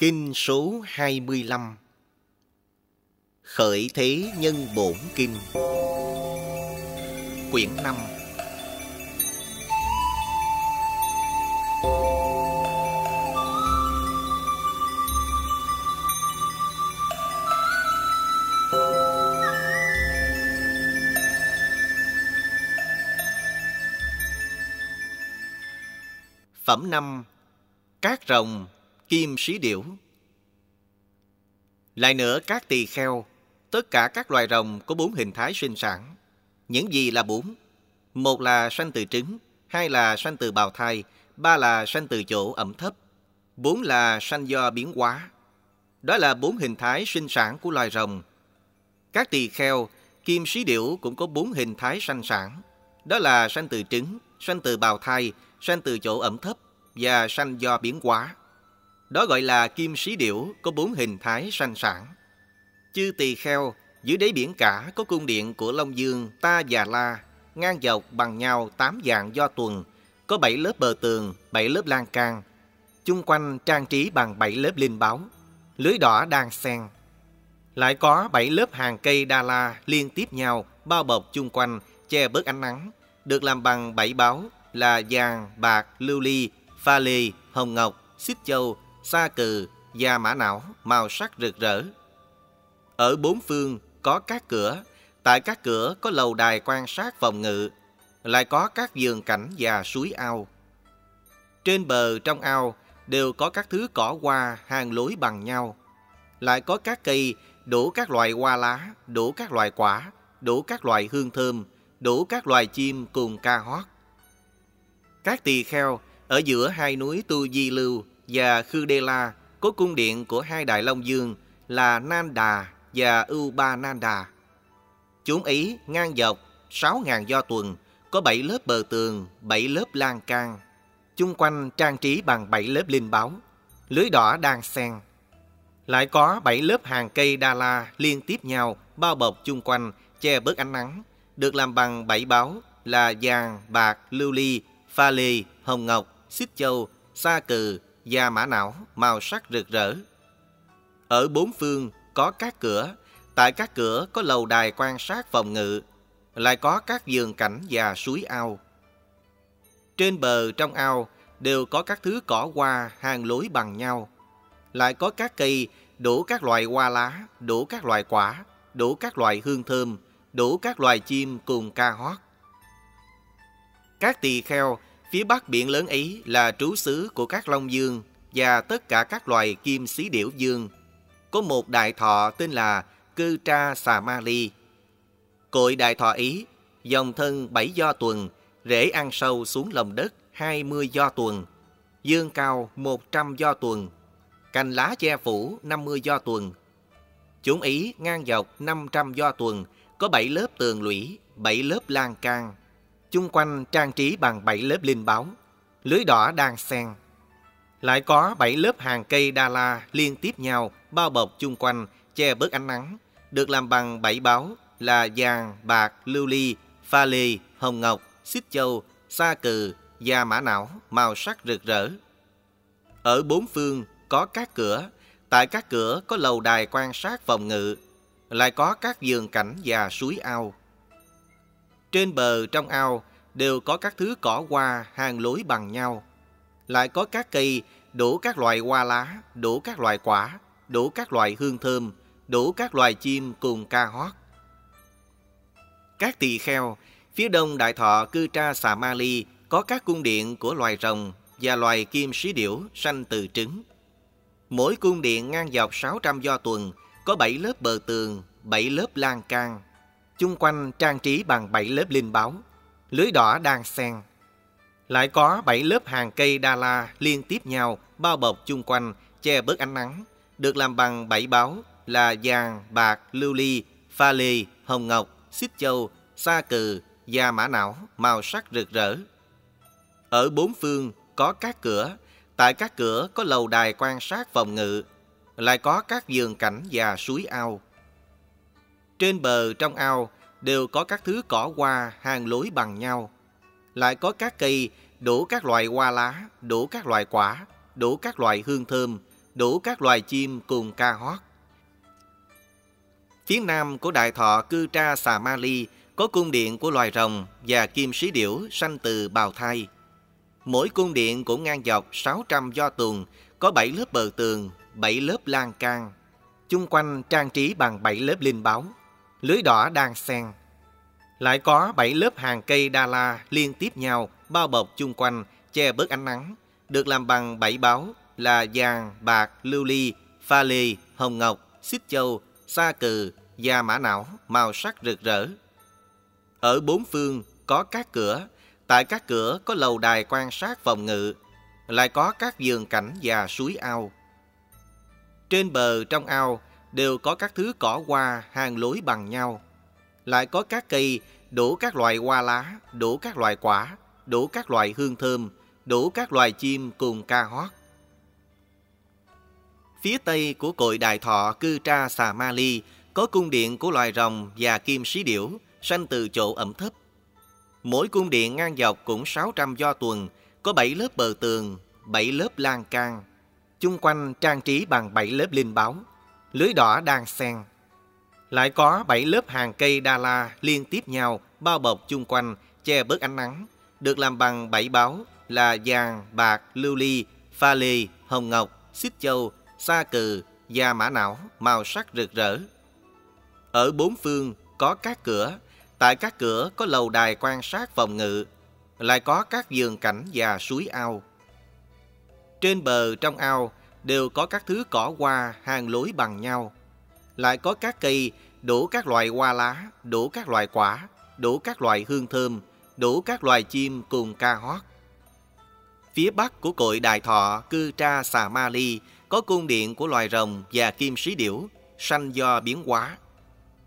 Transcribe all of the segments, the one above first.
Kinh số 25 Khởi Thế Nhân Bổn Kinh. Quyển 5 Phẩm 5 Cát rồng, kim sĩ điểu Lại nữa các tỳ kheo, tất cả các loài rồng có bốn hình thái sinh sản. Những gì là bốn? Một là sanh từ trứng, hai là sanh từ bào thai, ba là sanh từ chỗ ẩm thấp, bốn là sanh do biến hóa. Đó là bốn hình thái sinh sản của loài rồng. Các tỳ kheo, kim sĩ điểu cũng có bốn hình thái sanh sản. Đó là sanh từ trứng, sanh từ bào thai, sanh từ chỗ ẩm thấp và sanh do biến hóa. Đó gọi là kim sĩ điểu có bốn hình thái sanh sản. Chư tỳ kheo, dưới đáy biển cả có cung điện của Long Dương, Ta và La, ngang dọc bằng nhau tám dạng do tuần, có bảy lớp bờ tường, bảy lớp lan can. Chung quanh trang trí bằng bảy lớp linh báo, lưới đỏ đang xen. Lại có bảy lớp hàng cây đa la liên tiếp nhau, bao bọc chung quanh, che bớt ánh nắng, được làm bằng bảy báo là vàng, bạc, lưu ly, pha lê, hồng ngọc, xích châu, sa cừ và mã não màu sắc rực rỡ. Ở bốn phương có các cửa, tại các cửa có lầu đài quan sát phòng ngự, lại có các vườn cảnh và suối ao. Trên bờ trong ao đều có các thứ cỏ hoa hàng lối bằng nhau. Lại có các cây đủ các loại hoa lá, đủ các loại quả, đủ các loại hương thơm, đủ các loài chim cùng ca hót. Các tỳ kheo ở giữa hai núi Tu Di Lưu và Khư Đê La có cung điện của hai đại long dương là Nan Đà và Ưu Ba Nan Đà. Chúng ấy ngang dọc sáu ngàn do tuần, có bảy lớp bờ tường, bảy lớp lan can. Chung quanh trang trí bằng bảy lớp linh báo, lưới đỏ đang sen Lại có bảy lớp hàng cây đa la liên tiếp nhau, bao bọc chung quanh, che bớt ánh nắng, được làm bằng bảy báo là vàng, bạc, lưu ly, pha lê, hồng ngọc, xích châu, sa cừ và mã não màu sắc rực rỡ. Ở bốn phương có các cửa, tại các cửa có lầu đài quan sát phòng ngự, lại có các giường cảnh và suối ao. Trên bờ trong ao đều có các thứ cỏ hoa hàng lối bằng nhau. Lại có các cây đủ các loại hoa lá, đủ các loại quả, đủ các loại hương thơm, đủ các loài chim cùng ca hót. Các tỳ kheo Phía bắc biển lớn ấy là trú xứ của các long dương và tất cả các loài kim xí điểu dương. Có một đại thọ tên là Cư Tra Xà Ma Ly. Cội đại thọ ý dòng thân bảy do tuần, rễ ăn sâu xuống lòng đất hai mươi do tuần, dương cao một trăm do tuần, cành lá che phủ năm mươi do tuần. Chúng ý ngang dọc năm trăm do tuần, có bảy lớp tường lũy, bảy lớp lan can, chung quanh trang trí bằng bảy lớp linh báo, lưới đỏ đang xen. Lại có bảy lớp hàng cây đa la liên tiếp nhau, bao bọc chung quanh, che bớt ánh nắng, được làm bằng bảy báo là vàng, bạc, lưu ly, pha lê, hồng ngọc, xích châu, sa cừ da mã não màu sắc rực rỡ. Ở bốn phương có các cửa, tại các cửa có lầu đài quan sát phòng ngự, lại có các giường cảnh và suối ao. Trên bờ trong ao đều có các thứ cỏ hoa hàng lối bằng nhau. Lại có các cây đủ các loại hoa lá, đủ các loại quả, đủ các loại hương thơm, đủ các loài chim cùng ca hót. Các tỳ kheo, phía đông đại thọ cư tra xà ma ly có các cung điện của loài rồng và loài kim sĩ điểu sanh từ trứng. Mỗi cung điện ngang dọc 600 do tuần, có 7 lớp bờ tường, 7 lớp lan can, chung quanh trang trí bằng bảy lớp linh báo, lưới đỏ đang xen. Lại có bảy lớp hàng cây đa la liên tiếp nhau, bao bọc chung quanh, che bớt ánh nắng, được làm bằng bảy báo là vàng, bạc, lưu ly, pha lê, hồng ngọc, xích châu, sa cừ da mã não màu sắc rực rỡ. Ở bốn phương có các cửa, tại các cửa có lầu đài quan sát phòng ngự, lại có các vườn cảnh và suối ao. Trên bờ trong ao đều có các thứ cỏ hoa hàng lối bằng nhau. Lại có các cây đủ các loại hoa lá, đủ các loại quả, đủ các loại hương thơm, đủ các loài chim cùng ca hót. Phía nam của đại thọ cư tra Xà Ma Ly có cung điện của loài rồng và kim sĩ điểu sanh từ bào thai. Mỗi cung điện cũng ngang dọc 600 do tường có 7 lớp bờ tường, 7 lớp lan can. Chung quanh trang trí bằng 7 lớp linh báo, lưới đỏ đang xen. Lại có 7 lớp hàng cây đa la liên tiếp nhau, bao bọc chung quanh, che bớt ánh nắng, được làm bằng bảy báo là vàng, bạc, lưu ly, pha lê, hồng ngọc, xích châu, sa cừ da mã não màu sắc rực rỡ. Ở bốn phương có các cửa, tại các cửa có lầu đài quan sát phòng ngự, lại có các vườn cảnh và suối ao. Trên bờ trong ao đều có các thứ cỏ hoa hàng lối bằng nhau. Lại có các cây đủ các loại hoa lá, đủ các loại quả, đủ các loại hương thơm, đủ các loài chim cùng ca hót. Phía tây của cội đài thọ cư tra xà ma ly có cung điện của loài rồng và kim sĩ điểu sanh từ chỗ ẩm thấp. Mỗi cung điện ngang dọc cũng 600 do tuần, có 7 lớp bờ tường, 7 lớp lan can. Chung quanh trang trí bằng 7 lớp linh báo, lưới đỏ đang xen. Lại có 7 lớp hàng cây đa la liên tiếp nhau, bao bọc chung quanh, che bớt ánh nắng, được làm bằng bảy báo là vàng, bạc, lưu ly, pha lê, hồng ngọc, xích châu, sa cừ da mã não màu sắc rực rỡ. Ở bốn phương có các cửa, tại các cửa có lầu đài quan sát phòng ngự, lại có các giường cảnh và suối ao. Trên bờ trong ao đều có các thứ cỏ hoa hàng lối bằng nhau. Lại có các cây đủ các loại hoa lá, đủ các loại quả, đủ các loại hương thơm, đủ các loài chim cùng ca hót. Phía bắc của cội Đại Thọ, cư tra Xà Ma Ly, có cung điện của loài rồng và kim sĩ điểu, sanh do biến hóa.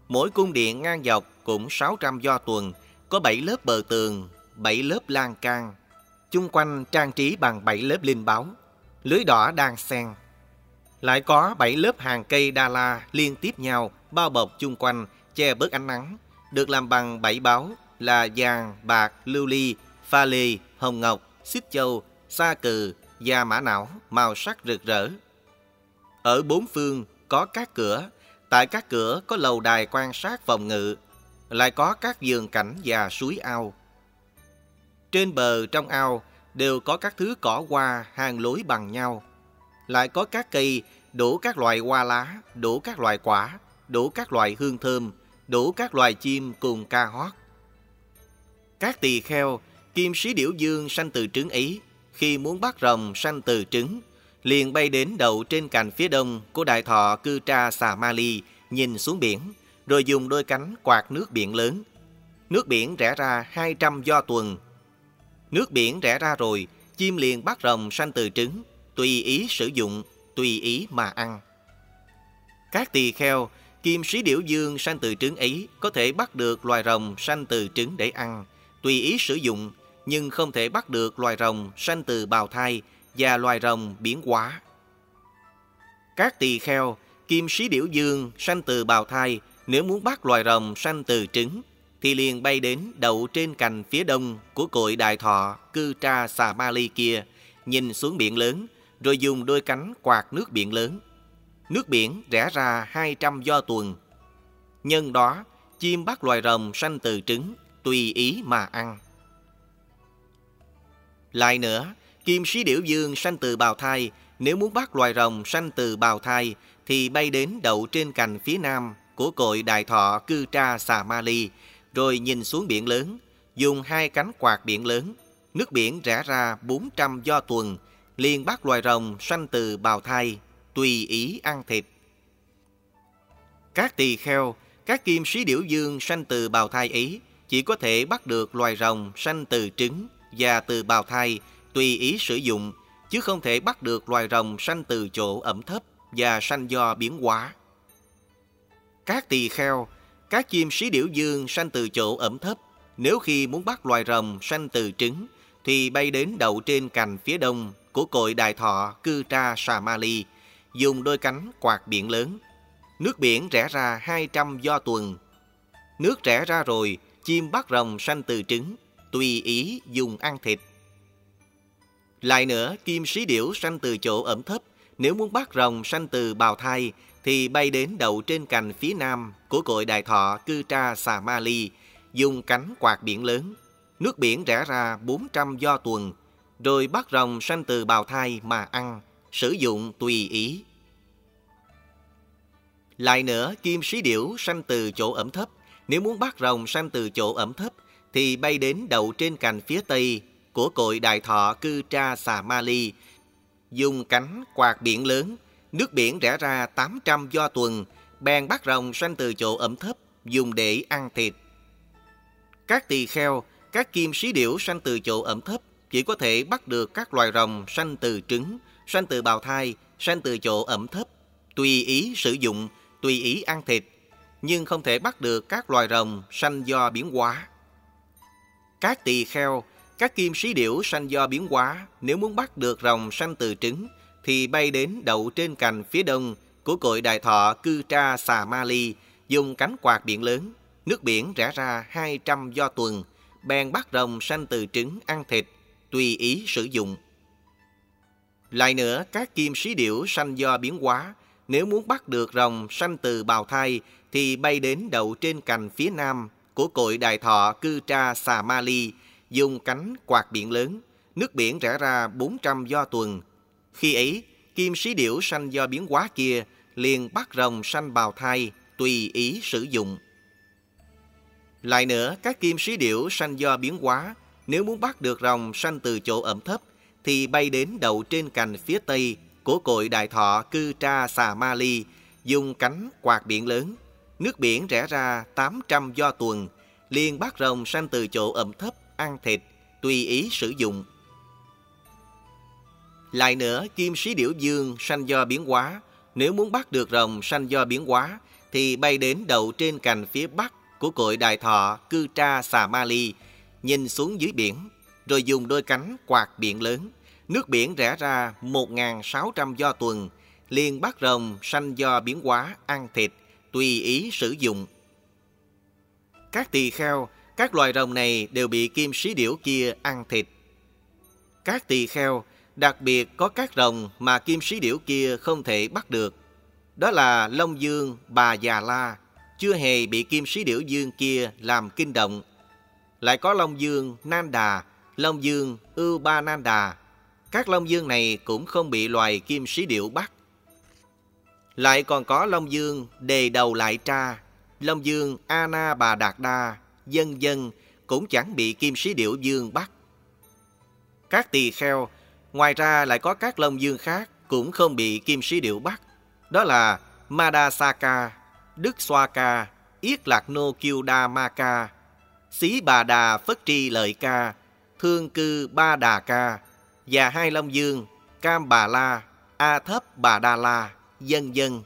Mỗi cung điện ngang dọc cũng 600 do tuần, có 7 lớp bờ tường, 7 lớp lan can. Chung quanh trang trí bằng 7 lớp linh báo, lưới đỏ đang xen. Lại có 7 lớp hàng cây đa la liên tiếp nhau, bao bọc chung quanh, che bớt ánh nắng, được làm bằng bảy báo là vàng, bạc, lưu ly, pha lê, hồng ngọc, xích châu, sa cừ da mã não màu sắc rực rỡ. Ở bốn phương có các cửa, tại các cửa có lầu đài quan sát phòng ngự, lại có các vườn cảnh và suối ao. Trên bờ trong ao đều có các thứ cỏ hoa hàng lối bằng nhau. Lại có các cây đủ các loại hoa lá, đủ các loại quả, đủ các loại hương thơm, đủ các loài chim cùng ca hót. Các tỳ kheo, kim sĩ điểu dương sanh từ trứng ấy, khi muốn bắt rồng sanh từ trứng, liền bay đến đậu trên cành phía đông của đại thọ cư tra xà ma ly, nhìn xuống biển, rồi dùng đôi cánh quạt nước biển lớn. Nước biển rẽ ra 200 do tuần. Nước biển rẽ ra rồi, chim liền bắt rồng sanh từ trứng, tùy ý sử dụng, tùy ý mà ăn. Các tỳ kheo, kim sĩ điểu dương sanh từ trứng ấy có thể bắt được loài rồng sanh từ trứng để ăn, tùy ý sử dụng, nhưng không thể bắt được loài rồng sanh từ bào thai và loài rồng biến quá Các tỳ kheo, kim sĩ điểu dương sanh từ bào thai, nếu muốn bắt loài rồng sanh từ trứng, thì liền bay đến đậu trên cành phía đông của cội đại thọ cư tra xà ma ly kia, nhìn xuống biển lớn, rồi dùng đôi cánh quạt nước biển lớn. Nước biển rẽ ra 200 do tuần. Nhân đó, chim bắt loài rồng sanh từ trứng, tùy ý mà ăn. Lại nữa, kim sĩ điểu dương sanh từ bào thai, nếu muốn bắt loài rồng sanh từ bào thai, thì bay đến đậu trên cành phía nam của cội đại thọ cư tra xà ma ly, rồi nhìn xuống biển lớn, dùng hai cánh quạt biển lớn, nước biển rẽ ra 400 do tuần, liền bắt loài rồng sanh từ bào thai, tùy ý ăn thịt. Các tỳ kheo, các kim sĩ điểu dương sanh từ bào thai ấy chỉ có thể bắt được loài rồng sanh từ trứng và từ bào thai tùy ý sử dụng, chứ không thể bắt được loài rồng sanh từ chỗ ẩm thấp và sanh do biến hóa. Các tỳ kheo, các chim sĩ điểu dương sanh từ chỗ ẩm thấp, nếu khi muốn bắt loài rồng sanh từ trứng, thì bay đến đậu trên cành phía đông của cội đại thọ cư tra Sa Ma Ly, dùng đôi cánh quạt biển lớn. Nước biển rẽ ra 200 do tuần. Nước rẽ ra rồi, chim bắt rồng sanh từ trứng, tùy ý dùng ăn thịt. Lại nữa, kim sĩ điểu sanh từ chỗ ẩm thấp, Nếu muốn bắt rồng sanh từ bào thai, thì bay đến đậu trên cành phía nam của cội đại thọ cư tra xà ma ly, dùng cánh quạt biển lớn. Nước biển rẽ ra 400 do tuần, rồi bắt rồng sanh từ bào thai mà ăn, sử dụng tùy ý. Lại nữa, kim sĩ điểu sanh từ chỗ ẩm thấp. Nếu muốn bắt rồng sanh từ chỗ ẩm thấp, thì bay đến đậu trên cành phía tây của cội đại thọ cư tra xà ma ly, dùng cánh quạt biển lớn, nước biển rẽ ra 800 do tuần, bèn bắt rồng sanh từ chỗ ẩm thấp, dùng để ăn thịt. Các tỳ kheo, các kim sĩ điểu sanh từ chỗ ẩm thấp, chỉ có thể bắt được các loài rồng sanh từ trứng, sanh từ bào thai, sanh từ chỗ ẩm thấp, tùy ý sử dụng, tùy ý ăn thịt, nhưng không thể bắt được các loài rồng sanh do biến hóa. Các tỳ kheo, các kim sĩ điểu sanh do biến hóa, nếu muốn bắt được rồng sanh từ trứng, thì bay đến đậu trên cành phía đông của cội đại thọ cư tra xà ma ly, dùng cánh quạt biển lớn, nước biển rẽ ra 200 do tuần, bèn bắt rồng sanh từ trứng ăn thịt, tùy ý sử dụng. Lại nữa, các kim sĩ điểu sanh do biến hóa, nếu muốn bắt được rồng sanh từ bào thai, thì bay đến đậu trên cành phía nam của cội đại thọ cư tra xà ma ly, dùng cánh quạt biển lớn, nước biển rẽ ra 400 do tuần. Khi ấy, kim sĩ điểu sanh do biến hóa kia liền bắt rồng sanh bào thai, tùy ý sử dụng. Lại nữa, các kim sĩ điểu sanh do biến hóa, nếu muốn bắt được rồng sanh từ chỗ ẩm thấp, thì bay đến đậu trên cành phía tây của cội đại thọ cư tra xà ma ly, dùng cánh quạt biển lớn, nước biển rẽ ra 800 do tuần, liền bắt rồng sanh từ chỗ ẩm thấp, ăn thịt, tùy ý sử dụng. Lại nữa, kim sĩ điểu dương sanh do biến hóa, nếu muốn bắt được rồng sanh do biến hóa, thì bay đến đậu trên cành phía bắc của cội đại thọ cư tra xà ma ly, nhìn xuống dưới biển, rồi dùng đôi cánh quạt biển lớn. Nước biển rẽ ra 1.600 do tuần, liền bắt rồng sanh do biến hóa ăn thịt, tùy ý sử dụng. Các tỳ kheo, các loài rồng này đều bị kim sĩ điểu kia ăn thịt. Các tỳ kheo, đặc biệt có các rồng mà kim sĩ điểu kia không thể bắt được. Đó là Long Dương, Bà Già La, chưa hề bị kim sĩ điểu dương kia làm kinh động. Lại có Long Dương, Nan Đà, Long Dương, Ưu Ba Nan Đà. Các Long Dương này cũng không bị loài kim sĩ điểu bắt. Lại còn có Long Dương đề đầu lại tra, Long Dương Ana Bà Đạt Đa, dân dân cũng chẳng bị kim sĩ điểu dương bắt. Các tỳ kheo, ngoài ra lại có các Long Dương khác cũng không bị kim sĩ điệu bắt. Đó là Madasaka, Đức Xoa Ca, Yết Lạc Nô Kiêu Đa Ma Ca, Xí Bà Đà Phất Tri Lợi Ca, Thương Cư Ba Đà Ca, và hai Long Dương, Cam Bà La, A Thấp Bà Đa La dân dân.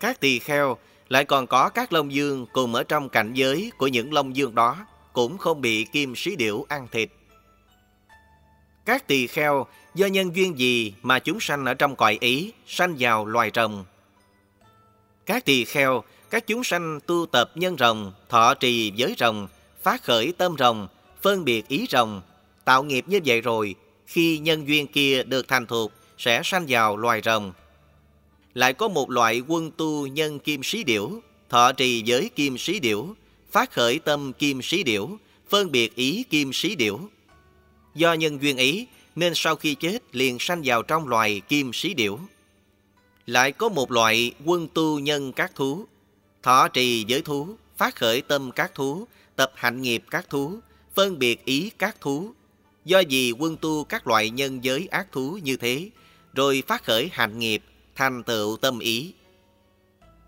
Các tỳ kheo lại còn có các long dương cùng ở trong cảnh giới của những long dương đó cũng không bị kim sĩ điểu ăn thịt. Các tỳ kheo do nhân duyên gì mà chúng sanh ở trong cõi ý sanh vào loài rồng. Các tỳ kheo, các chúng sanh tu tập nhân rồng, thọ trì giới rồng, phát khởi tâm rồng, phân biệt ý rồng, tạo nghiệp như vậy rồi, khi nhân duyên kia được thành thuộc sẽ sanh vào loài rồng lại có một loại quân tu nhân kim sĩ điểu, thọ trì giới kim sĩ điểu, phát khởi tâm kim sĩ điểu, phân biệt ý kim sĩ điểu. Do nhân duyên ý nên sau khi chết liền sanh vào trong loài kim sĩ điểu. Lại có một loại quân tu nhân các thú, thọ trì giới thú, phát khởi tâm các thú, tập hạnh nghiệp các thú, phân biệt ý các thú. Do gì quân tu các loại nhân giới ác thú như thế, rồi phát khởi hạnh nghiệp, thành tựu tâm ý.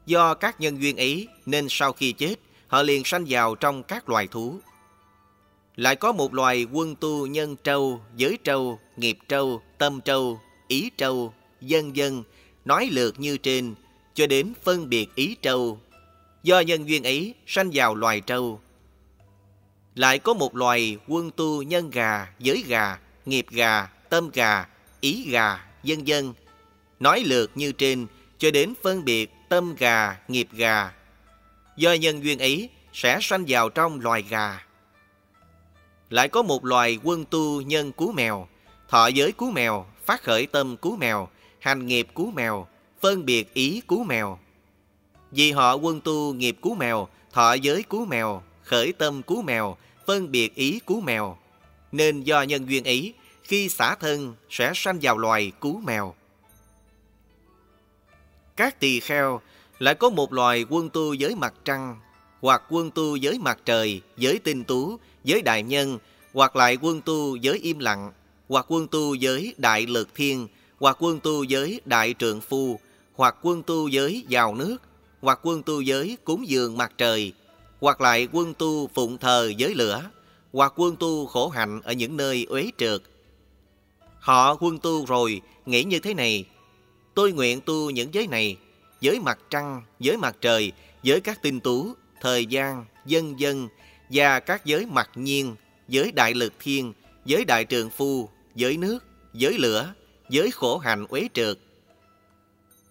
Do các nhân duyên ấy nên sau khi chết, họ liền sanh vào trong các loài thú. Lại có một loài quân tu nhân trâu, giới trâu, nghiệp trâu, tâm trâu, ý trâu, dân dân, nói lượt như trên, cho đến phân biệt ý trâu. Do nhân duyên ấy sanh vào loài trâu. Lại có một loài quân tu nhân gà, giới gà, nghiệp gà, tâm gà, ý gà, dân dân, nói lượt như trên cho đến phân biệt tâm gà, nghiệp gà. Do nhân duyên ấy sẽ sanh vào trong loài gà. Lại có một loài quân tu nhân cú mèo, thọ giới cú mèo, phát khởi tâm cú mèo, hành nghiệp cú mèo, phân biệt ý cú mèo. Vì họ quân tu nghiệp cú mèo, thọ giới cú mèo, khởi tâm cú mèo, phân biệt ý cú mèo. Nên do nhân duyên ý khi xả thân sẽ sanh vào loài cú mèo. Các tỳ kheo lại có một loài quân tu giới mặt trăng, hoặc quân tu giới mặt trời, giới tinh tú, giới đại nhân, hoặc lại quân tu giới im lặng, hoặc quân tu giới đại lực thiên, hoặc quân tu giới đại trượng phu, hoặc quân tu giới giàu nước, hoặc quân tu giới cúng dường mặt trời, hoặc lại quân tu phụng thờ giới lửa, hoặc quân tu khổ hạnh ở những nơi uế trượt. Họ quân tu rồi, nghĩ như thế này, tôi nguyện tu những giới này, giới mặt trăng, giới mặt trời, giới các tinh tú, thời gian, dân dân, và các giới mặt nhiên, giới đại lực thiên, giới đại trường phu, giới nước, giới lửa, giới khổ hạnh uế trượt.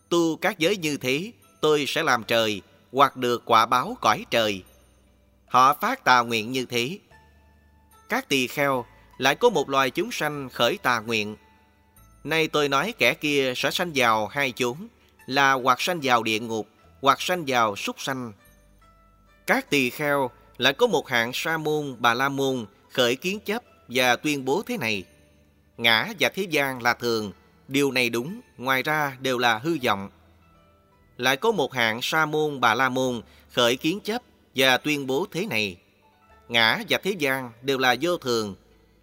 Tu các giới như thế, tôi sẽ làm trời, hoặc được quả báo cõi trời. Họ phát tà nguyện như thế. Các tỳ kheo lại có một loài chúng sanh khởi tà nguyện. Nay tôi nói kẻ kia sẽ sanh vào hai chúng, là hoặc sanh vào địa ngục, hoặc sanh vào súc sanh. Các tỳ kheo lại có một hạng sa môn, bà la môn khởi kiến chấp và tuyên bố thế này. Ngã và thế gian là thường, điều này đúng, ngoài ra đều là hư vọng. Lại có một hạng sa môn, bà la môn khởi kiến chấp và tuyên bố thế này. Ngã và thế gian đều là vô thường,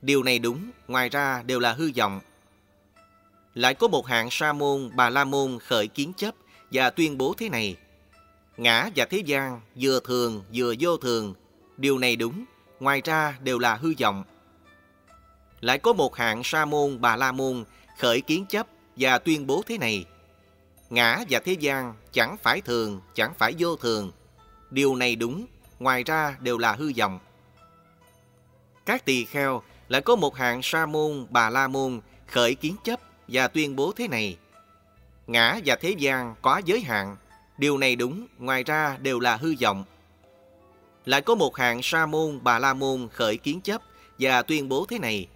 điều này đúng, ngoài ra đều là hư vọng. Lại có một hạng sa môn, bà la môn khởi kiến chấp và tuyên bố thế này. Ngã và thế gian vừa thường vừa vô thường, điều này đúng, ngoài ra đều là hư vọng. Lại có một hạng sa môn, bà la môn khởi kiến chấp và tuyên bố thế này. Ngã và thế gian chẳng phải thường, chẳng phải vô thường. Điều này đúng, ngoài ra đều là hư vọng. Các tỳ kheo lại có một hạng sa môn, bà la môn khởi kiến chấp và tuyên bố thế này. Ngã và thế gian có giới hạn, điều này đúng, ngoài ra đều là hư vọng. Lại có một hạng sa môn, bà la môn khởi kiến chấp và tuyên bố thế này.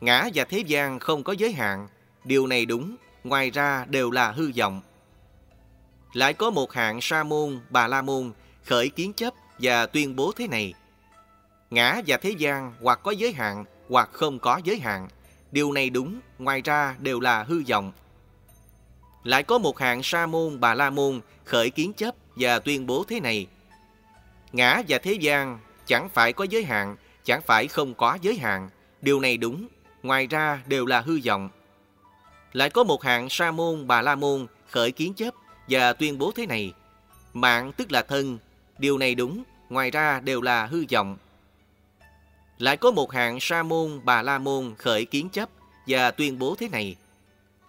Ngã và thế gian không có giới hạn, điều này đúng, ngoài ra đều là hư vọng. Lại có một hạng sa môn, bà la môn khởi kiến chấp và tuyên bố thế này. Ngã và thế gian hoặc có giới hạn hoặc không có giới hạn, điều này đúng, ngoài ra đều là hư vọng. Lại có một hạng sa môn, bà la môn khởi kiến chấp và tuyên bố thế này. Ngã và thế gian chẳng phải có giới hạn, chẳng phải không có giới hạn, điều này đúng, ngoài ra đều là hư vọng. Lại có một hạng sa môn bà la môn khởi kiến chấp và tuyên bố thế này. Mạng tức là thân, điều này đúng, ngoài ra đều là hư vọng. Lại có một hạng sa môn bà la môn khởi kiến chấp và tuyên bố thế này.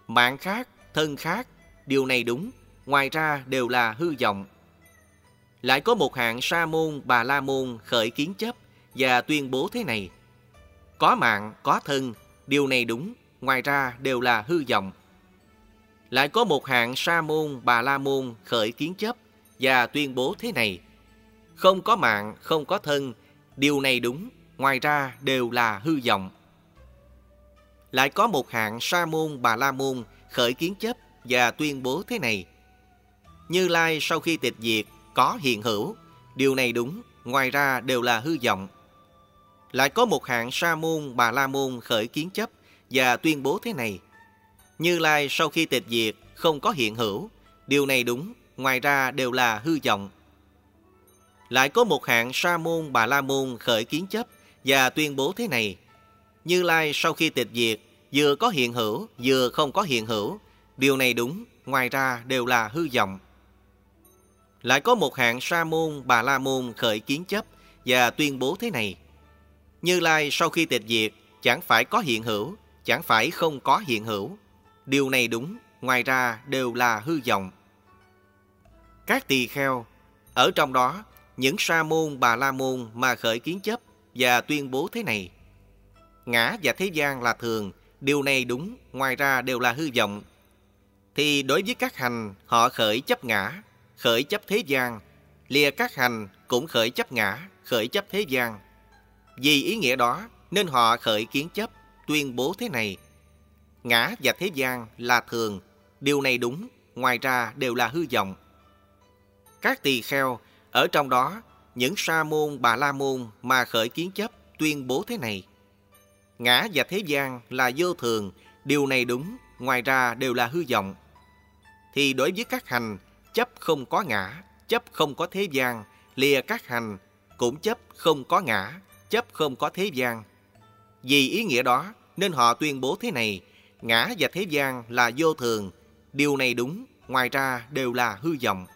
Mạng khác, thân khác, điều này đúng, ngoài ra đều là hư vọng. Lại có một hạng sa môn bà la môn khởi kiến chấp và tuyên bố thế này. Có mạng, có thân, điều này đúng, ngoài ra đều là hư vọng. Lại có một hạng sa môn, bà la môn khởi kiến chấp và tuyên bố thế này. Không có mạng, không có thân, điều này đúng, ngoài ra đều là hư vọng. Lại có một hạng sa môn, bà la môn khởi kiến chấp và tuyên bố thế này. Như Lai sau khi tịch diệt có hiện hữu, điều này đúng, ngoài ra đều là hư vọng. Lại có một hạng sa môn, bà la môn khởi kiến chấp và tuyên bố thế này. Như Lai sau khi tịch diệt không có hiện hữu, điều này đúng, ngoài ra đều là hư vọng. Lại có một hạng sa môn bà la môn khởi kiến chấp và tuyên bố thế này. Như Lai sau khi tịch diệt vừa có hiện hữu vừa không có hiện hữu, điều này đúng, ngoài ra đều là hư vọng. Lại có một hạng sa môn bà la môn khởi kiến chấp và tuyên bố thế này. Như Lai sau khi tịch diệt chẳng phải có hiện hữu chẳng phải không có hiện hữu. Điều này đúng, ngoài ra đều là hư vọng. Các tỳ kheo, ở trong đó, những sa môn bà la môn mà khởi kiến chấp và tuyên bố thế này. Ngã và thế gian là thường, điều này đúng, ngoài ra đều là hư vọng. Thì đối với các hành, họ khởi chấp ngã, khởi chấp thế gian, lìa các hành cũng khởi chấp ngã, khởi chấp thế gian. Vì ý nghĩa đó nên họ khởi kiến chấp tuyên bố thế này. Ngã và thế gian là thường, Điều này đúng, ngoài ra đều là hư vọng. Các tỳ kheo, ở trong đó, những sa môn bà la môn mà khởi kiến chấp tuyên bố thế này. Ngã và thế gian là vô thường, điều này đúng, ngoài ra đều là hư vọng. Thì đối với các hành, chấp không có ngã, chấp không có thế gian, lìa các hành, cũng chấp không có ngã, chấp không có thế gian. Vì ý nghĩa đó, nên họ tuyên bố thế này, ngã và thế gian là vô thường, điều này đúng, ngoài ra đều là hư vọng.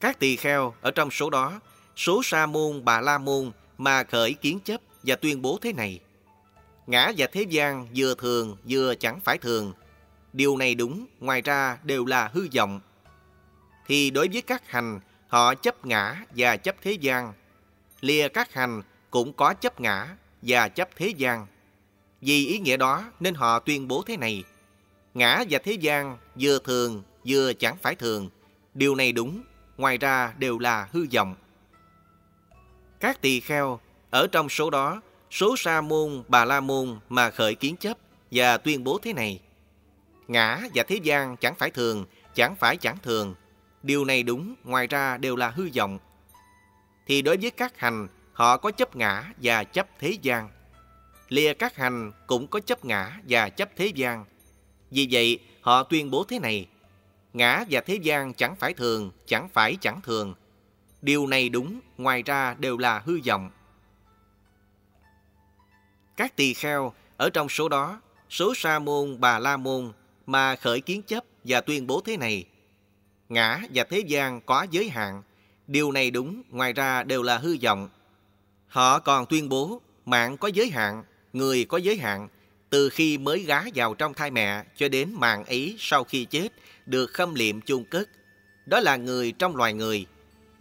Các tỳ kheo ở trong số đó, số sa môn bà la môn mà khởi kiến chấp và tuyên bố thế này. Ngã và thế gian vừa thường vừa chẳng phải thường. Điều này đúng, ngoài ra đều là hư vọng. Thì đối với các hành, họ chấp ngã và chấp thế gian. Lìa các hành cũng có chấp ngã và chấp thế gian. Vì ý nghĩa đó nên họ tuyên bố thế này. Ngã và thế gian vừa thường vừa chẳng phải thường. Điều này đúng, ngoài ra đều là hư vọng. Các tỳ kheo, ở trong số đó, số sa môn, bà la môn mà khởi kiến chấp và tuyên bố thế này. Ngã và thế gian chẳng phải thường, chẳng phải chẳng thường. Điều này đúng, ngoài ra đều là hư vọng. Thì đối với các hành, họ có chấp ngã và chấp thế gian. Lìa các hành cũng có chấp ngã và chấp thế gian. Vì vậy, họ tuyên bố thế này. Ngã và thế gian chẳng phải thường, chẳng phải chẳng thường. Điều này đúng, ngoài ra đều là hư vọng. Các tỳ kheo ở trong số đó, số sa môn bà la môn mà khởi kiến chấp và tuyên bố thế này. Ngã và thế gian có giới hạn. Điều này đúng, ngoài ra đều là hư vọng. Họ còn tuyên bố mạng có giới hạn, người có giới hạn, từ khi mới gá vào trong thai mẹ cho đến mạng ấy sau khi chết được khâm liệm chôn cất. Đó là người trong loài người.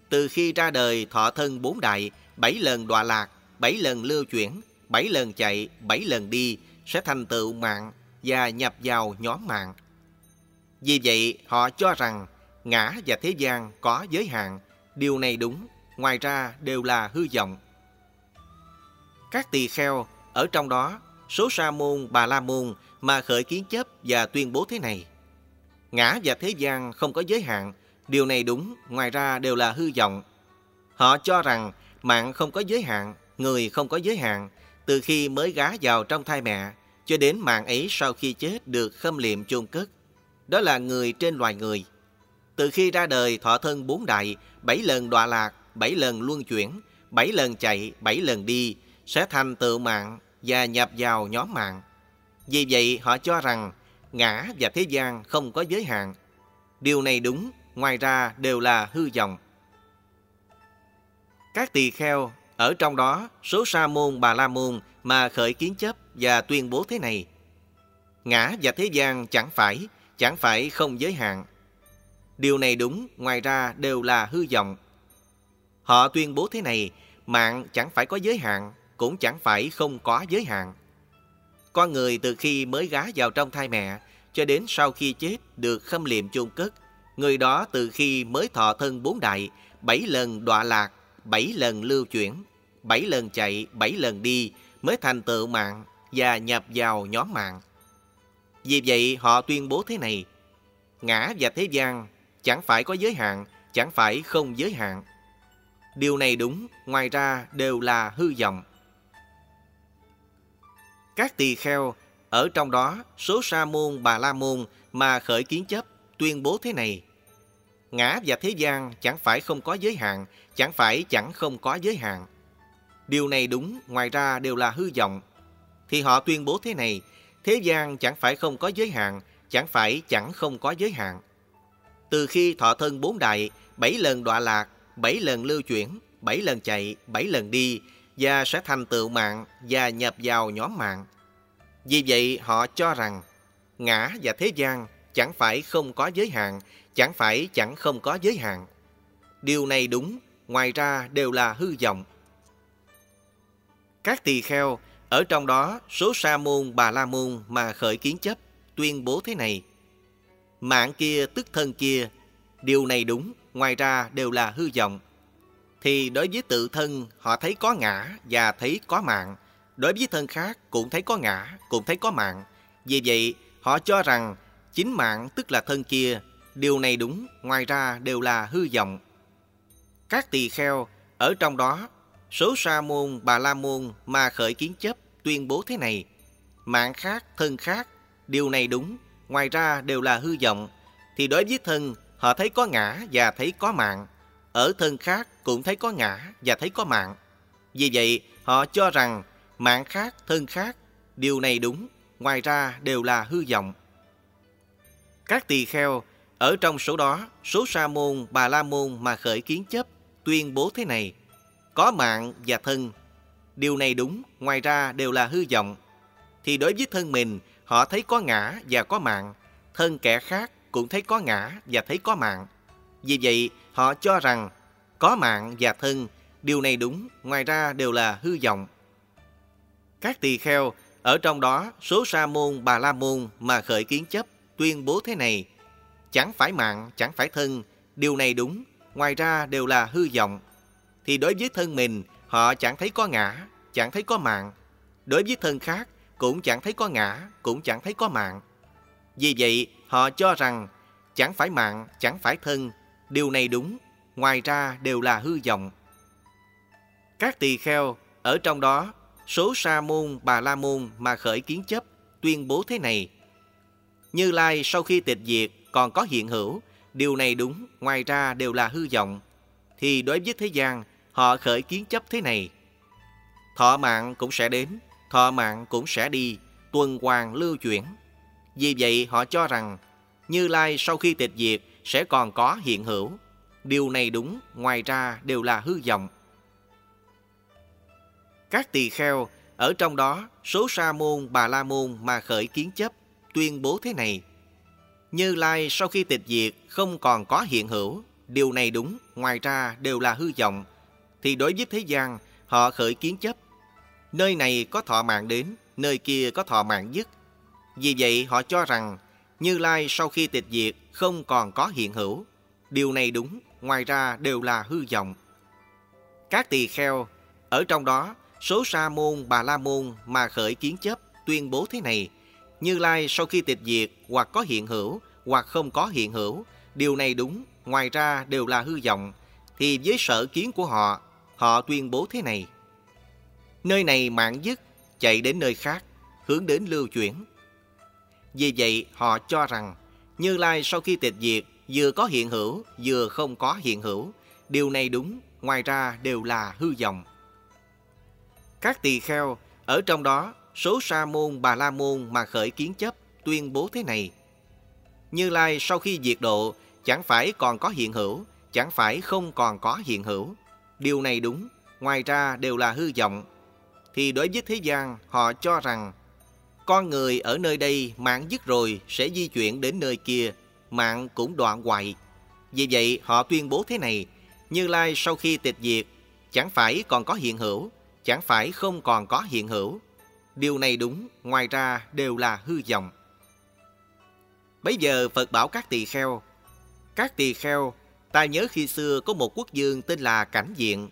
Từ khi ra đời thọ thân bốn đại, bảy lần đọa lạc, bảy lần lưu chuyển, bảy lần chạy, bảy lần đi sẽ thành tựu mạng và nhập vào nhóm mạng. Vì vậy, họ cho rằng ngã và thế gian có giới hạn. Điều này đúng, ngoài ra đều là hư vọng. Các tỳ kheo ở trong đó, số sa môn, bà la môn mà khởi kiến chấp và tuyên bố thế này. Ngã và thế gian không có giới hạn, điều này đúng, ngoài ra đều là hư vọng. Họ cho rằng mạng không có giới hạn, người không có giới hạn, từ khi mới gá vào trong thai mẹ cho đến mạng ấy sau khi chết được khâm liệm chôn cất. Đó là người trên loài người. Từ khi ra đời thọ thân bốn đại, bảy lần đọa lạc, bảy lần luân chuyển, bảy lần chạy, bảy lần đi, sẽ thành tự mạng và nhập vào nhóm mạng. Vì vậy họ cho rằng ngã và thế gian không có giới hạn. Điều này đúng, ngoài ra đều là hư vọng. Các tỳ kheo ở trong đó, số sa môn bà la môn mà khởi kiến chấp và tuyên bố thế này. Ngã và thế gian chẳng phải, chẳng phải không giới hạn. Điều này đúng, ngoài ra đều là hư vọng. Họ tuyên bố thế này, mạng chẳng phải có giới hạn, cũng chẳng phải không có giới hạn. Con người từ khi mới gá vào trong thai mẹ cho đến sau khi chết được khâm liệm chôn cất, người đó từ khi mới thọ thân bốn đại, bảy lần đọa lạc, bảy lần lưu chuyển, bảy lần chạy, bảy lần đi mới thành tựu mạng và nhập vào nhóm mạng. Vì vậy họ tuyên bố thế này, ngã và thế gian chẳng phải có giới hạn, chẳng phải không giới hạn. Điều này đúng, ngoài ra đều là hư vọng. Các tỳ kheo, ở trong đó số sa môn bà la môn mà khởi kiến chấp tuyên bố thế này. Ngã và thế gian chẳng phải không có giới hạn, chẳng phải chẳng không có giới hạn. Điều này đúng, ngoài ra đều là hư vọng. Thì họ tuyên bố thế này, thế gian chẳng phải không có giới hạn, chẳng phải chẳng không có giới hạn. Từ khi thọ thân bốn đại, bảy lần đọa lạc, bảy lần lưu chuyển, bảy lần chạy, bảy lần đi, và sẽ thành tựu mạng và nhập vào nhóm mạng. Vì vậy họ cho rằng ngã và thế gian chẳng phải không có giới hạn, chẳng phải chẳng không có giới hạn. Điều này đúng, ngoài ra đều là hư vọng. Các tỳ kheo, ở trong đó số sa môn bà la môn mà khởi kiến chấp, tuyên bố thế này. Mạng kia tức thân kia, điều này đúng, ngoài ra đều là hư vọng. Thì đối với tự thân họ thấy có ngã và thấy có mạng. Đối với thân khác cũng thấy có ngã, cũng thấy có mạng. Vì vậy họ cho rằng chính mạng tức là thân kia, điều này đúng, ngoài ra đều là hư vọng. Các tỳ kheo ở trong đó, số sa môn, bà la môn mà khởi kiến chấp tuyên bố thế này, mạng khác, thân khác, điều này đúng, ngoài ra đều là hư vọng, thì đối với thân, họ thấy có ngã và thấy có mạng, ở thân khác cũng thấy có ngã và thấy có mạng. Vì vậy, họ cho rằng mạng khác, thân khác, điều này đúng, ngoài ra đều là hư vọng. Các tỳ kheo ở trong số đó, số sa môn, bà la môn mà khởi kiến chấp tuyên bố thế này, có mạng và thân, điều này đúng, ngoài ra đều là hư vọng. Thì đối với thân mình, họ thấy có ngã và có mạng, thân kẻ khác cũng thấy có ngã và thấy có mạng. Vì vậy, họ cho rằng có mạng và thân, điều này đúng, ngoài ra đều là hư vọng. Các tỳ kheo, ở trong đó số sa môn, bà la môn mà khởi kiến chấp, tuyên bố thế này, chẳng phải mạng, chẳng phải thân, điều này đúng, ngoài ra đều là hư vọng. Thì đối với thân mình, họ chẳng thấy có ngã, chẳng thấy có mạng. Đối với thân khác, cũng chẳng thấy có ngã, cũng chẳng thấy có mạng. Vì vậy, họ cho rằng chẳng phải mạng, chẳng phải thân, điều này đúng, ngoài ra đều là hư vọng. Các tỳ kheo, ở trong đó, số sa môn, bà la môn mà khởi kiến chấp, tuyên bố thế này. Như Lai sau khi tịch diệt còn có hiện hữu, điều này đúng, ngoài ra đều là hư vọng. Thì đối với thế gian, họ khởi kiến chấp thế này. Thọ mạng cũng sẽ đến, thọ mạng cũng sẽ đi, tuần hoàn lưu chuyển. Vì vậy họ cho rằng Như Lai sau khi tịch diệt sẽ còn có hiện hữu. Điều này đúng, ngoài ra đều là hư vọng. Các tỳ kheo, ở trong đó số sa môn, bà la môn mà khởi kiến chấp, tuyên bố thế này. Như Lai sau khi tịch diệt không còn có hiện hữu, điều này đúng, ngoài ra đều là hư vọng. Thì đối với thế gian, họ khởi kiến chấp. Nơi này có thọ mạng đến, nơi kia có thọ mạng dứt. Vì vậy họ cho rằng Như Lai sau khi tịch diệt không còn có hiện hữu. Điều này đúng, ngoài ra đều là hư vọng. Các tỳ kheo, ở trong đó số sa môn, bà la môn mà khởi kiến chấp tuyên bố thế này. Như Lai sau khi tịch diệt hoặc có hiện hữu hoặc không có hiện hữu, điều này đúng, ngoài ra đều là hư vọng. Thì với sở kiến của họ, họ tuyên bố thế này. Nơi này mạng dứt, chạy đến nơi khác, hướng đến lưu chuyển. Vì vậy họ cho rằng Như Lai sau khi tịch diệt vừa có hiện hữu vừa không có hiện hữu. Điều này đúng, ngoài ra đều là hư vọng. Các tỳ kheo, ở trong đó số sa môn bà la môn mà khởi kiến chấp tuyên bố thế này. Như Lai sau khi diệt độ chẳng phải còn có hiện hữu, chẳng phải không còn có hiện hữu. Điều này đúng, ngoài ra đều là hư vọng. Thì đối với thế gian, họ cho rằng con người ở nơi đây mạng dứt rồi sẽ di chuyển đến nơi kia, mạng cũng đoạn hoại. Vì vậy họ tuyên bố thế này, Như Lai sau khi tịch diệt, chẳng phải còn có hiện hữu, chẳng phải không còn có hiện hữu. Điều này đúng, ngoài ra đều là hư vọng. Bây giờ Phật bảo các tỳ kheo, các tỳ kheo, ta nhớ khi xưa có một quốc dương tên là Cảnh Diện.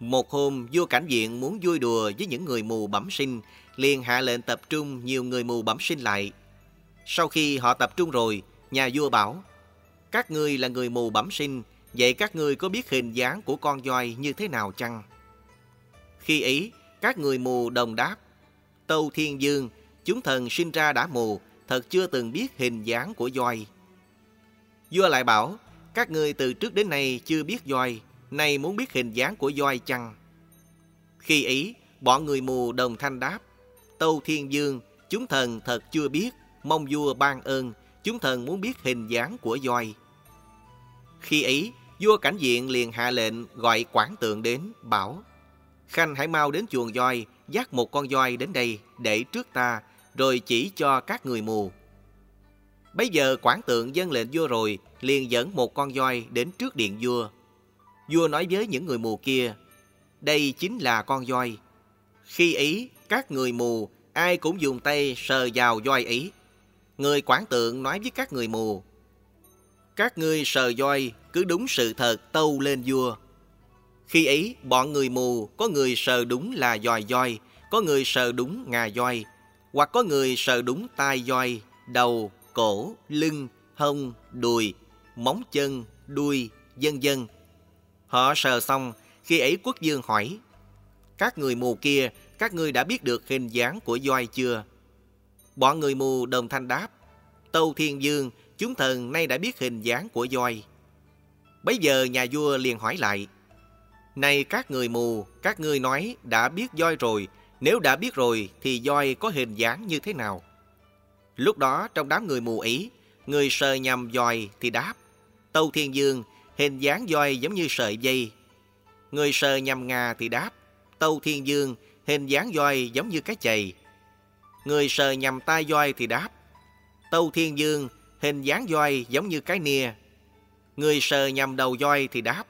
Một hôm, vua Cảnh Diện muốn vui đùa với những người mù bẩm sinh, liền hạ lệnh tập trung nhiều người mù bẩm sinh lại. Sau khi họ tập trung rồi, nhà vua bảo, các ngươi là người mù bẩm sinh, vậy các ngươi có biết hình dáng của con voi như thế nào chăng? Khi ấy, các người mù đồng đáp, Tâu Thiên Dương, chúng thần sinh ra đã mù, thật chưa từng biết hình dáng của voi. Vua lại bảo, các ngươi từ trước đến nay chưa biết voi, nay muốn biết hình dáng của voi chăng? Khi ấy, bọn người mù đồng thanh đáp, Tâu Thiên Dương, chúng thần thật chưa biết, mong vua ban ơn, chúng thần muốn biết hình dáng của voi. Khi ấy, vua cảnh diện liền hạ lệnh gọi quản tượng đến, bảo, Khanh hãy mau đến chuồng voi, dắt một con voi đến đây để trước ta, rồi chỉ cho các người mù. Bây giờ quản tượng dân lệnh vua rồi, liền dẫn một con voi đến trước điện vua. Vua nói với những người mù kia, đây chính là con voi. Khi ấy, các người mù, ai cũng dùng tay sờ vào voi ý Người quản tượng nói với các người mù, các ngươi sờ voi cứ đúng sự thật tâu lên vua. Khi ấy, bọn người mù có người sờ đúng là dòi voi, có người sờ đúng ngà voi, hoặc có người sờ đúng tai voi, đầu, cổ, lưng, hông, đùi, móng chân, đuôi, vân dân. Họ sờ xong, khi ấy quốc dương hỏi, Các người mù kia, các ngươi đã biết được hình dáng của voi chưa? Bọn người mù đồng thanh đáp, Tâu Thiên Dương, chúng thần nay đã biết hình dáng của voi. Bây giờ nhà vua liền hỏi lại, Này các người mù, các ngươi nói đã biết voi rồi, nếu đã biết rồi thì voi có hình dáng như thế nào? Lúc đó trong đám người mù ý, người sờ nhầm voi thì đáp, Tâu Thiên Dương, hình dáng voi giống như sợi dây. Người sờ nhầm ngà thì đáp, Tâu Thiên Dương, hình dáng voi giống như cái chày. Người sờ nhầm tai voi thì đáp, Tâu Thiên Dương, hình dáng voi giống như cái nia. Người sờ nhầm đầu voi thì đáp,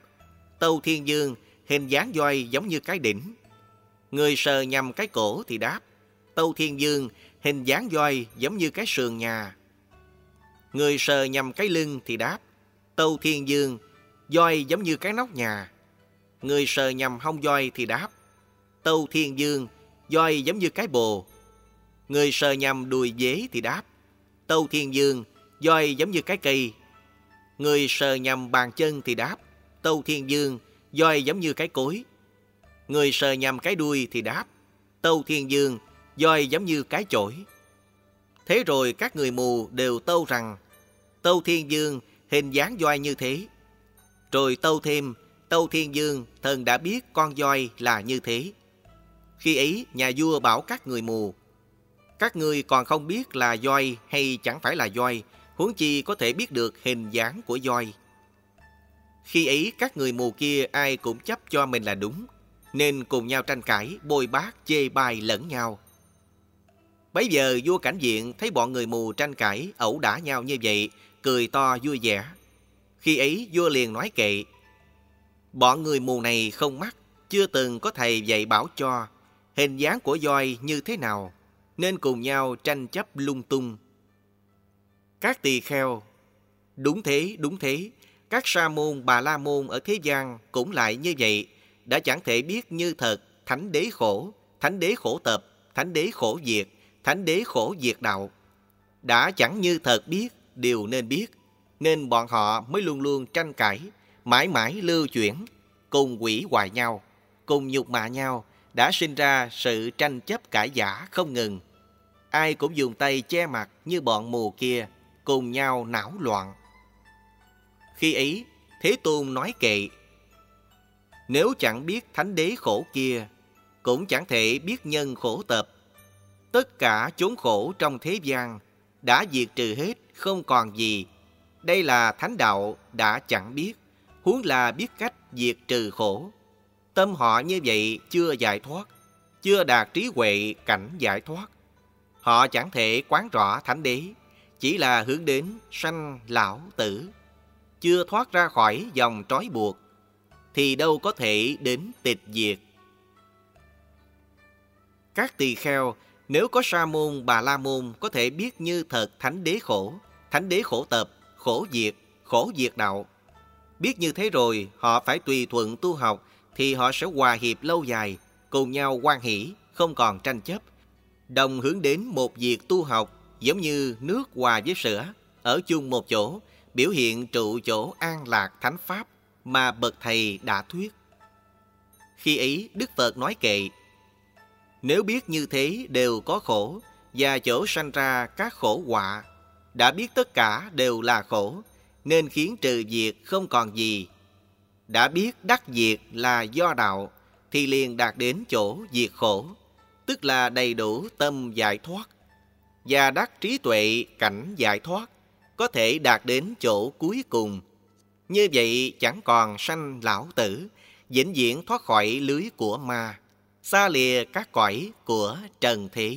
Tâu Thiên Dương, hình dáng voi giống như cái đỉnh. Người sờ nhầm cái cổ thì đáp, Tâu Thiên Dương, hình dáng voi giống như cái sườn nhà. Người sờ nhầm cái lưng thì đáp, Tâu Thiên Dương, voi giống như cái nóc nhà. Người sờ nhầm hông voi thì đáp, Tâu Thiên Dương, voi giống như cái bồ. Người sờ nhầm đùi dế thì đáp, Tâu Thiên Dương, voi giống như cái cây. Người sờ nhầm bàn chân thì đáp, Tâu Thiên Dương, voi giống như cái cối. Người sờ nhầm cái đuôi thì đáp, Tâu Thiên Dương, voi giống như cái chổi. Thế rồi các người mù đều tâu rằng, Tâu Thiên Dương hình dáng voi như thế. Rồi tâu thêm, Tâu Thiên Dương thần đã biết con voi là như thế. Khi ấy nhà vua bảo các người mù, các ngươi còn không biết là voi hay chẳng phải là voi, huống chi có thể biết được hình dáng của voi. Khi ấy các người mù kia ai cũng chấp cho mình là đúng, nên cùng nhau tranh cãi, bôi bác, chê bai lẫn nhau. Bấy giờ vua cảnh diện thấy bọn người mù tranh cãi, ẩu đả nhau như vậy, cười to vui vẻ. Khi ấy vua liền nói kệ, bọn người mù này không mắt, chưa từng có thầy dạy bảo cho, hình dáng của voi như thế nào, nên cùng nhau tranh chấp lung tung. Các tỳ kheo, đúng thế, đúng thế, các sa môn, bà la môn ở thế gian cũng lại như vậy, đã chẳng thể biết như thật thánh đế khổ, thánh đế khổ tập, thánh đế khổ diệt, thánh đế khổ diệt đạo. Đã chẳng như thật biết điều nên biết, nên bọn họ mới luôn luôn tranh cãi, mãi mãi lưu chuyển, cùng quỷ hoài nhau, cùng nhục mạ nhau, đã sinh ra sự tranh chấp cãi giả không ngừng. Ai cũng dùng tay che mặt như bọn mù kia, cùng nhau não loạn. Khi ấy, Thế Tôn nói kệ, Nếu chẳng biết thánh đế khổ kia, cũng chẳng thể biết nhân khổ tập. Tất cả chốn khổ trong thế gian đã diệt trừ hết, không còn gì. Đây là thánh đạo đã chẳng biết, huống là biết cách diệt trừ khổ. Tâm họ như vậy chưa giải thoát, chưa đạt trí huệ cảnh giải thoát. Họ chẳng thể quán rõ thánh đế, chỉ là hướng đến sanh lão tử. Chưa thoát ra khỏi dòng trói buộc, thì đâu có thể đến tịch diệt. Các tỳ kheo, nếu có sa môn, bà la môn có thể biết như thật thánh đế khổ, thánh đế khổ tập, khổ diệt, khổ diệt đạo. Biết như thế rồi, họ phải tùy thuận tu học, thì họ sẽ hòa hiệp lâu dài, cùng nhau quan hỷ, không còn tranh chấp, đồng hướng đến một việc tu học giống như nước hòa với sữa, ở chung một chỗ, biểu hiện trụ chỗ an lạc thánh pháp mà bậc thầy đã thuyết. Khi ấy, Đức Phật nói kệ, nếu biết như thế đều có khổ và chỗ sanh ra các khổ họa, đã biết tất cả đều là khổ, nên khiến trừ diệt không còn gì. Đã biết đắc diệt là do đạo, thì liền đạt đến chỗ diệt khổ tức là đầy đủ tâm giải thoát, và đắc trí tuệ cảnh giải thoát, có thể đạt đến chỗ cuối cùng. Như vậy chẳng còn sanh lão tử, vĩnh viễn thoát khỏi lưới của ma, xa lìa các cõi của trần thế.